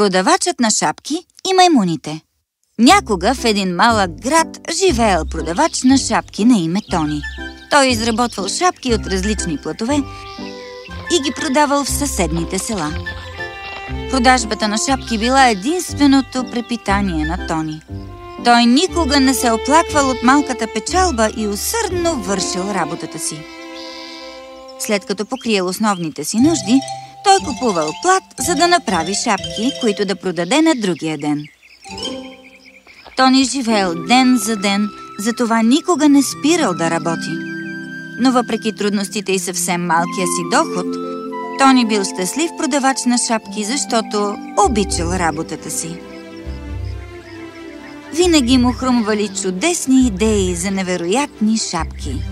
Продавачът на шапки и маймуните Някога в един малък град живеел продавач на шапки на име Тони. Той изработвал шапки от различни платове и ги продавал в съседните села. Продажбата на шапки била единственото препитание на Тони. Той никога не се оплаквал от малката печалба и усърдно вършил работата си. След като покриел основните си нужди, той купувал плат, за да направи шапки, които да продаде на другия ден. Тони живеел ден за ден, затова никога не спирал да работи. Но въпреки трудностите и съвсем малкия си доход, Тони бил щастлив продавач на шапки, защото обичал работата си. Винаги му хрумвали чудесни идеи за невероятни шапки.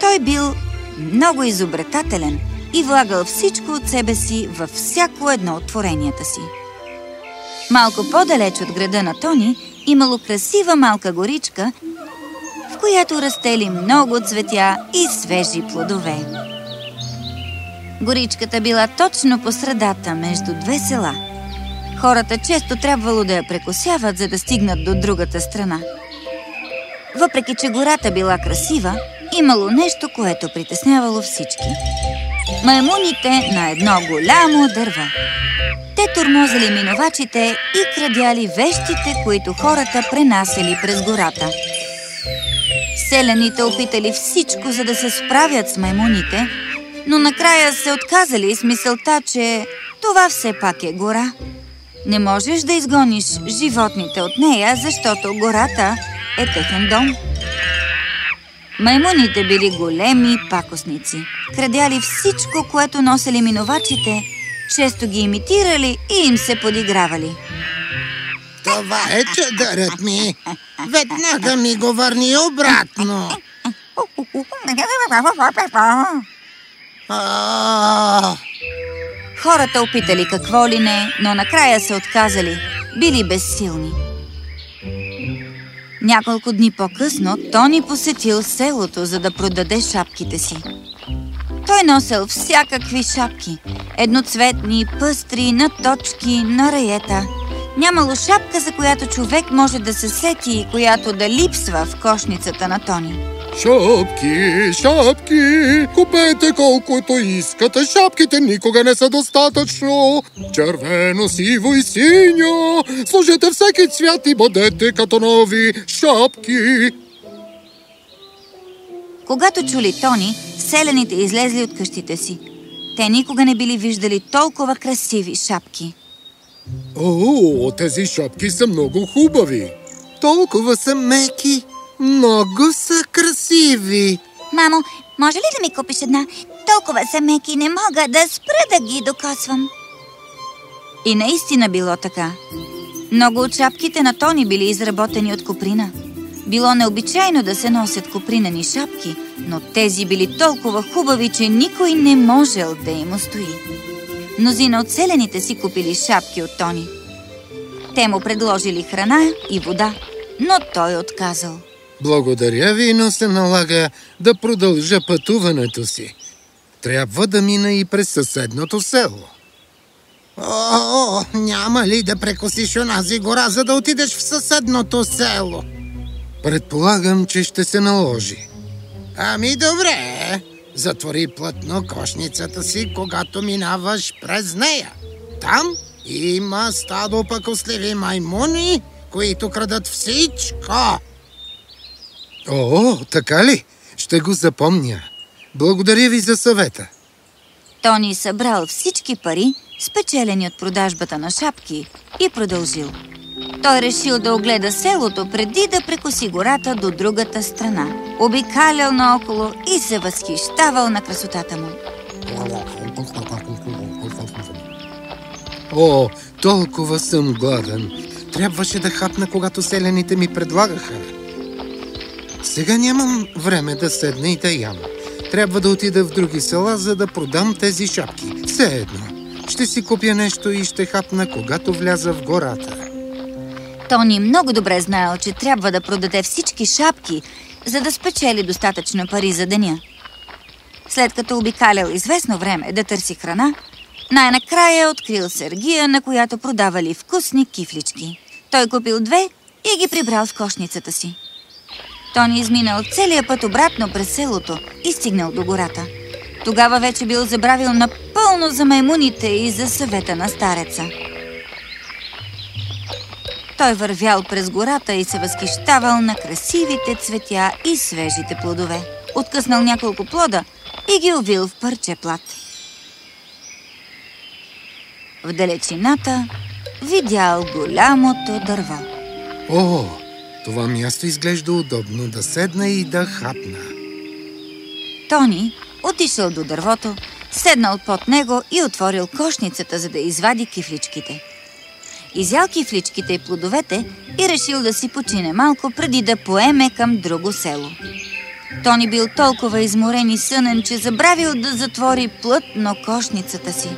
Той бил много изобретателен и влагал всичко от себе си във всяко едно от творенията си. Малко по-далеч от града на Тони имало красива малка горичка, в която растели много цветя и свежи плодове. Горичката била точно по средата между две села. Хората често трябвало да я прекосяват, за да стигнат до другата страна. Въпреки, че гората била красива, имало нещо, което притеснявало всички. Маймуните на едно голямо дърво. Те тормозали минувачите и крадяли вещите, които хората пренасели през гората. Селените опитали всичко, за да се справят с маймуните, но накрая се отказали с мисълта, че това все пак е гора. Не можеш да изгониш животните от нея, защото гората е техен дом. Маймуните били големи пакосници. Крадяли всичко, което носели минувачите, често ги имитирали и им се подигравали. Това е чадърът ми. Веднага ми го върни обратно. Хората опитали какво ли не, но накрая се отказали. Били безсилни. Няколко дни по-късно Тони посетил селото, за да продаде шапките си. Той носел всякакви шапки. Едноцветни, пъстри, на точки, на раета. Нямало шапка, за която човек може да се сети и която да липсва в кошницата на Тони. Шапки, шапки, купете колкото искате, шапките никога не са достатъчно. Червено, сиво и синьо, служете всеки цвят и бъдете като нови шапки. Когато чули Тони, селените излезли от къщите си. Те никога не били виждали толкова красиви шапки. О, тези шапки са много хубави. Толкова са меки. Много са красиви. Мамо, може ли да ми купиш една? Толкова са меки, не мога да спра да ги докосвам. И наистина било така. Много от шапките на Тони били изработени от коприна. Било необичайно да се носят копринени шапки, но тези били толкова хубави, че никой не можел да им устои. Мнозина от селените си купили шапки от Тони. Те му предложили храна и вода, но той отказал. Благодаря ви, но се налага да продължа пътуването си. Трябва да мина и през съседното село. О, няма ли да прекосиш онази гора, за да отидеш в съседното село? Предполагам, че ще се наложи. Ами добре, затвори плътно кошницата си, когато минаваш през нея. Там има стадо пакосливи маймуни, които крадат всичко. О, така ли? Ще го запомня. Благодаря ви за съвета. Тони събрал всички пари, спечелени от продажбата на шапки, и продължил. Той решил да огледа селото преди да прекоси гората до другата страна. Обикалял наоколо и се възхищавал на красотата му. О, толкова съм гладен. Трябваше да хапна, когато селените ми предлагаха. Сега нямам време да седна и да ям. Трябва да отида в други села, за да продам тези шапки. Все едно. Ще си купя нещо и ще хапна, когато вляза в гората. Тони много добре знаел, че трябва да продаде всички шапки, за да спечели достатъчно пари за деня. След като обикалял известно време да търси храна, Най-накрая открил Сергия, на която продавали вкусни кифлички. Той купил две и ги прибрал в кошницата си. Тони изминал целия път обратно през селото и стигнал до гората. Тогава вече бил забравил напълно за маймуните и за съвета на стареца. Той вървял през гората и се възхищавал на красивите цветя и свежите плодове. Откъснал няколко плода и ги увил в парче плат. В далечината видял голямото дърво. О, това място изглежда удобно да седна и да хапна. Тони отишъл до дървото, седнал под него и отворил кошницата, за да извади кифличките. Изял кифличките и плодовете и решил да си почине малко, преди да поеме към друго село. Тони бил толкова изморен и сънен, че забравил да затвори плътно кошницата си.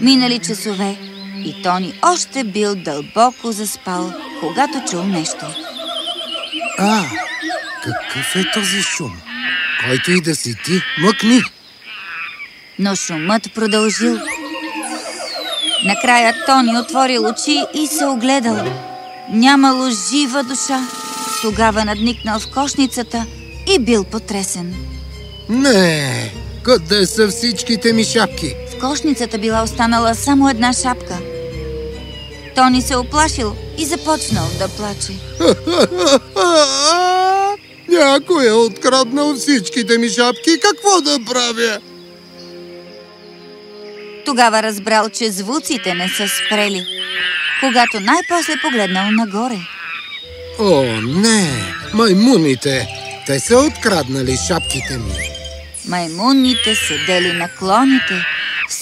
Минали часове и Тони още бил дълбоко заспал, когато чул нещо. А, какъв е този шум? Който и да си ти, мъкни! Но шумът продължил. Накрая Тони отворил очи и се огледал. Нямало жива душа. Тогава надникнал в кошницата и бил потресен. Не, къде са всичките ми шапки? В кошницата била останала само една шапка. Тони се оплашил и започнал да плаче. Някой е откраднал всичките ми шапки. Какво да правя? Тогава разбрал, че звуците не са спрели, когато най-после погледнал нагоре. О, не! Маймуните! Те са откраднали шапките ми. Маймуните седели на клоните.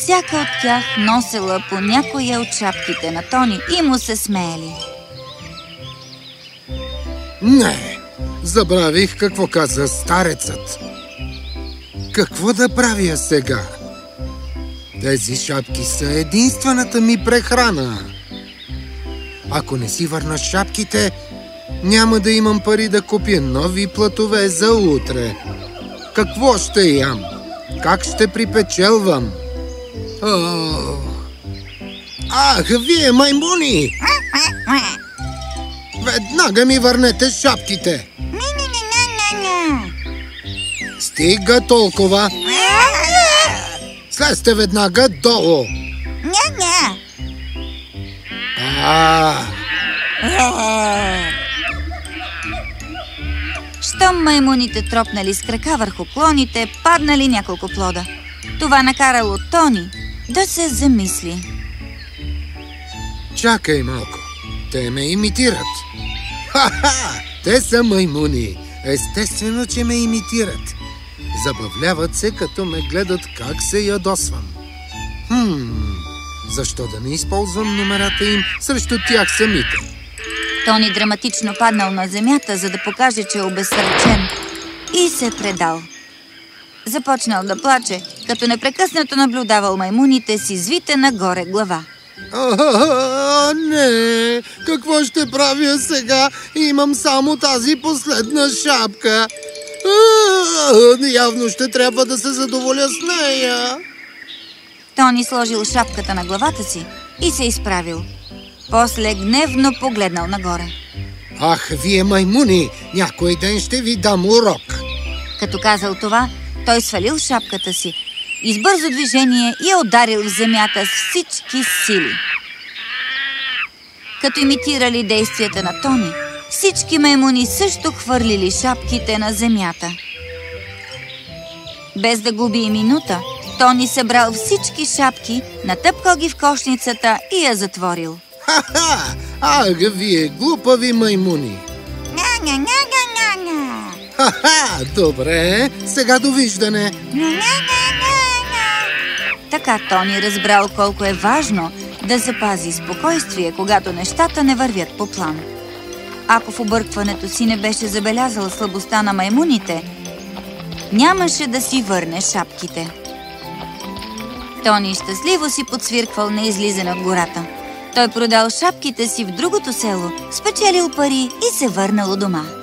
Всяка от тях носела по някоя от шапките на Тони и му се смеели. Не! Забравих какво каза старецът. Какво да правя сега? Тези шапки са единствената ми прехрана. Ако не си върна шапките, няма да имам пари да купя нови платове за утре. Какво ще ям? Как ще припечелвам? Ах, вие маймуни! Веднага ми върнете шапките! Стига толкова! Слезте веднага долу! А, Щом маймуните тропнали с крака върху клоните, паднали няколко плода. Това накарало Тони да се замисли. чакай малко. Те ме имитират. Ха-ха! Те са маймуни. Естествено, че ме имитират. Забавляват се, като ме гледат как се ядосвам. Хм, защо да не използвам номерата им срещу тях самите? Тони драматично паднал на земята, за да покаже, че е обезсърчен и се предал. Започнал да плаче, като непрекъснато наблюдавал маймуните си звите нагоре глава. А, не! Какво ще правя сега? Имам само тази последна шапка. А, явно ще трябва да се задоволя с нея. Тони сложил шапката на главата си и се изправил. После гневно погледнал нагоре. Ах, вие маймуни, някой ден ще ви дам урок. Като казал това, той свалил шапката си и с бързо движение я ударил в земята с всички сили. Като имитирали действията на Тони, всички маймуни също хвърлили шапките на земята. Без да губи и минута, Тони събрал всички шапки, натъпкал ги в кошницата и я затворил. Ха-ха! Ах, вие глупави маймуни. Ха-ха! Добре, сега довиждане. Така Тони разбрал колко е важно да запази спокойствие, когато нещата не вървят по план. Ако в объркването си не беше забелязал слабостта на маймуните, нямаше да си върне шапките. Тони щастливо си подсвирквал на излизане от гората. Той продал шапките си в другото село, спечелил пари и се върнал дома.